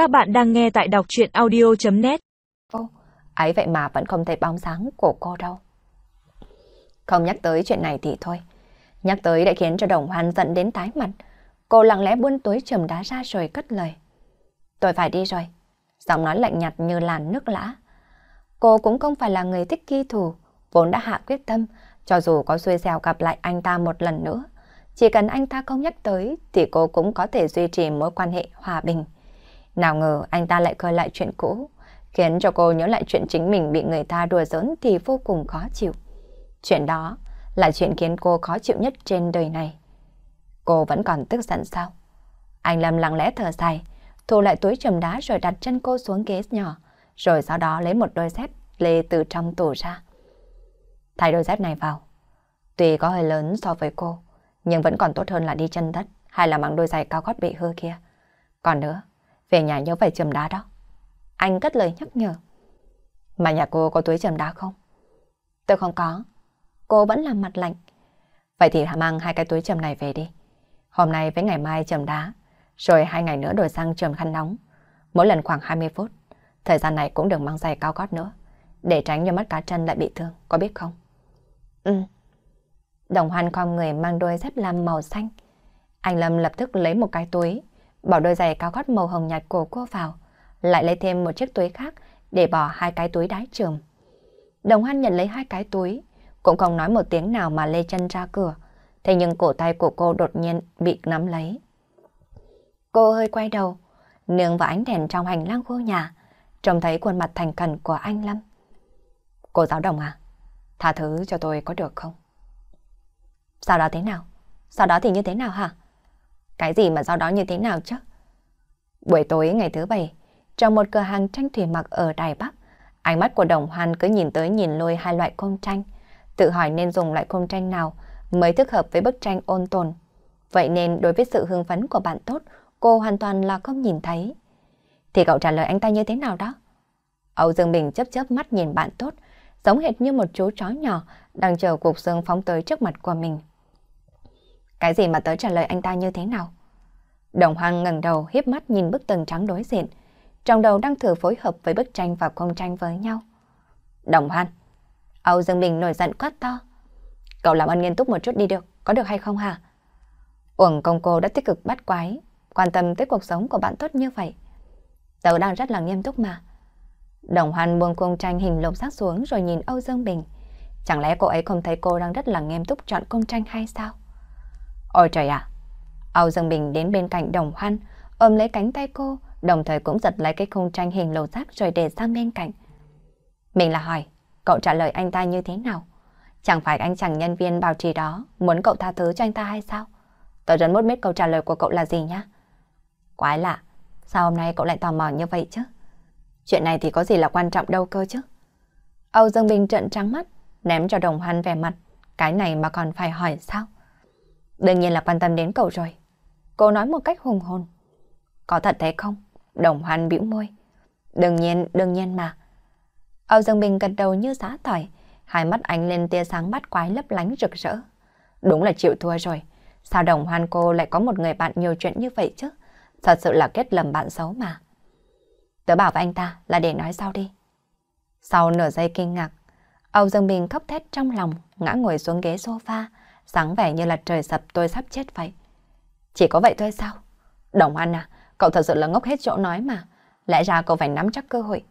Các bạn đang nghe tại đọc chuyện audio.net Ô, ấy vậy mà vẫn không thấy bóng sáng của cô đâu. Không nhắc tới chuyện này thì thôi. Nhắc tới đã khiến cho đồng hoan giận đến tái mặt. Cô lặng lẽ buôn túi trầm đá ra rồi cất lời. Tôi phải đi rồi. Giọng nói lạnh nhạt như làn nước lã. Cô cũng không phải là người thích ghi thù, vốn đã hạ quyết tâm, cho dù có xuôi xèo gặp lại anh ta một lần nữa. Chỉ cần anh ta không nhắc tới thì cô cũng có thể duy trì mối quan hệ hòa bình. Nào ngờ anh ta lại khơi lại chuyện cũ, khiến cho cô nhớ lại chuyện chính mình bị người ta đùa giỡn thì vô cùng khó chịu. Chuyện đó là chuyện khiến cô khó chịu nhất trên đời này. Cô vẫn còn tức giận sao? Anh Lâm lặng lẽ thở dài, thu lại túi trầm đá rồi đặt chân cô xuống ghế nhỏ, rồi sau đó lấy một đôi dép lê từ trong tủ ra. Thay đôi dép này vào. Tuy có hơi lớn so với cô, nhưng vẫn còn tốt hơn là đi chân đất hay là mang đôi giày cao gót bị hư kia. Còn nữa, về nhà nhớ phải chầm đá đó. Anh cất lời nhắc nhở. Mà nhà cô có túi chầm đá không? Tôi không có. Cô vẫn làm mặt lạnh. Vậy thì mang hai cái túi chầm này về đi. Hôm nay với ngày mai chầm đá, rồi hai ngày nữa đổi sang chầm khăn nóng. Mỗi lần khoảng 20 phút. Thời gian này cũng đừng mang giày cao gót nữa, để tránh cho mắt cá chân lại bị thương, có biết không? Ừ. Đồng hoan con người mang đôi dép lam màu xanh. Anh Lâm lập tức lấy một cái túi, bỏ đôi giày cao gót màu hồng nhạt của cô vào, lại lấy thêm một chiếc túi khác để bỏ hai cái túi đái trường. Đồng hoan nhận lấy hai cái túi, cũng không nói một tiếng nào mà lê chân ra cửa. Thế nhưng cổ tay của cô đột nhiên bị nắm lấy. Cô hơi quay đầu, nương vào ánh đèn trong hành lang khu nhà, trông thấy khuôn mặt thành khẩn của anh Lâm. Cô giáo đồng à, tha thứ cho tôi có được không? Sau đó thế nào? Sau đó thì như thế nào hả? Cái gì mà do đó như thế nào chứ? Buổi tối ngày thứ bảy, trong một cửa hàng tranh thủy mặc ở Đài Bắc, ánh mắt của đồng hoan cứ nhìn tới nhìn lôi hai loại công tranh, tự hỏi nên dùng loại công tranh nào mới thích hợp với bức tranh ôn tồn. Vậy nên đối với sự hưng phấn của bạn tốt, cô hoàn toàn là không nhìn thấy. Thì cậu trả lời anh ta như thế nào đó? Âu Dương Bình chớp chớp mắt nhìn bạn tốt, giống hệt như một chú chó nhỏ đang chờ cuộc xương phóng tới trước mặt của mình. Cái gì mà tớ trả lời anh ta như thế nào? Đồng Hoang ngẩng đầu hiếp mắt nhìn bức tường trắng đối diện, trong đầu đang thử phối hợp với bức tranh và công tranh với nhau. Đồng Hoan, Âu Dương Bình nổi giận quát to. Cậu làm ơn nghiêm túc một chút đi được, có được hay không hả? Uổng công cô đã tích cực bắt quái, quan tâm tới cuộc sống của bạn tốt như vậy. Tớ đang rất là nghiêm túc mà. Đồng Hoan buông công tranh hình lục giác xuống rồi nhìn Âu Dương Bình. Chẳng lẽ cô ấy không thấy cô đang rất là nghiêm túc chọn công tranh hay sao? Ôi trời ạ! Âu Dương Bình đến bên cạnh Đồng Hoan, ôm lấy cánh tay cô, đồng thời cũng giật lấy cái khung tranh hình lầu rác rồi để sang bên cạnh. Mình là hỏi, cậu trả lời anh ta như thế nào? Chẳng phải anh chàng nhân viên bảo trì đó muốn cậu tha thứ cho anh ta hay sao? Tôi rất muốn biết câu trả lời của cậu là gì nhá. Quái lạ, sao hôm nay cậu lại tò mò như vậy chứ? Chuyện này thì có gì là quan trọng đâu cơ chứ? Âu Dương Bình trợn trắng mắt, ném cho đồng hoan vẻ mặt. Cái này mà còn phải hỏi sao? Đương nhiên là quan tâm đến cậu rồi. Cô nói một cách hùng hồn. Có thật thế không? Đồng hoan bĩu môi. Đương nhiên, đương nhiên mà. Âu Dương Bình gật đầu như giá tỏi, hai mắt ánh lên tia sáng bắt quái lấp lánh rực rỡ. Đúng là chịu thua rồi. Sao đồng hoan cô lại có một người bạn nhiều chuyện như vậy chứ? Thật sự là kết lầm bạn xấu mà. Tớ bảo với anh ta là để nói sau đi. Sau nửa giây kinh ngạc, Âu Dương Bình khóc thét trong lòng, ngã ngồi xuống ghế sofa, sáng vẻ như là trời sập tôi sắp chết vậy. Chỉ có vậy thôi sao? Đồng An à, cậu thật sự là ngốc hết chỗ nói mà. Lẽ ra cậu phải nắm chắc cơ hội.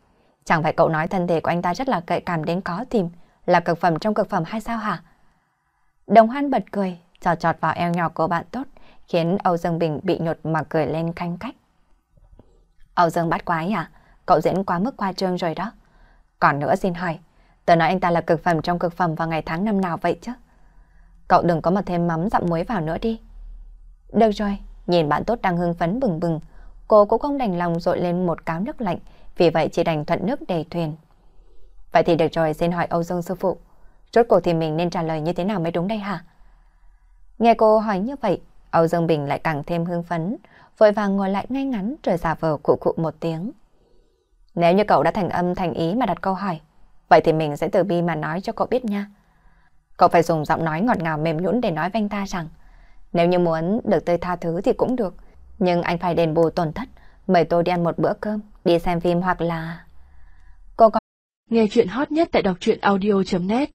Chẳng phải cậu nói thân thể của anh ta rất là cậy cảm đến có tìm, là cực phẩm trong cực phẩm hay sao hả? Đồng Hoan bật cười, trò trọt vào eo nhỏ của bạn tốt, khiến Âu Dương Bình bị nhột mà cười lên khanh cách. Âu Dương bắt quái à? Cậu diễn quá mức qua trương rồi đó. Còn nữa xin hỏi, tớ nói anh ta là cực phẩm trong cực phẩm vào ngày tháng năm nào vậy chứ? Cậu đừng có mà thêm mắm dặm muối vào nữa đi. Được rồi, nhìn bạn tốt đang hưng phấn bừng bừng, cô cũng không đành lòng dội lên một cáo nước lạnh, vì vậy chỉ đành thuận nước đầy thuyền. Vậy thì được rồi, xin hỏi Âu Dương sư phụ, rốt cuộc thì mình nên trả lời như thế nào mới đúng đây hả? Nghe cô hỏi như vậy, Âu Dương Bình lại càng thêm hưng phấn, vội vàng ngồi lại ngay ngắn rồi giả vờ cụ cụ một tiếng. Nếu như cậu đã thành âm thành ý mà đặt câu hỏi, vậy thì mình sẽ từ bi mà nói cho cậu biết nha. Cậu phải dùng giọng nói ngọt ngào mềm nhũn để nói với anh ta rằng nếu như muốn được tôi tha thứ thì cũng được, nhưng anh phải đền bù tổn thất Mời tôi đi ăn một bữa cơm, đi xem phim hoặc là... Cô có... Nghe chuyện hot nhất tại đọc truyện audio.net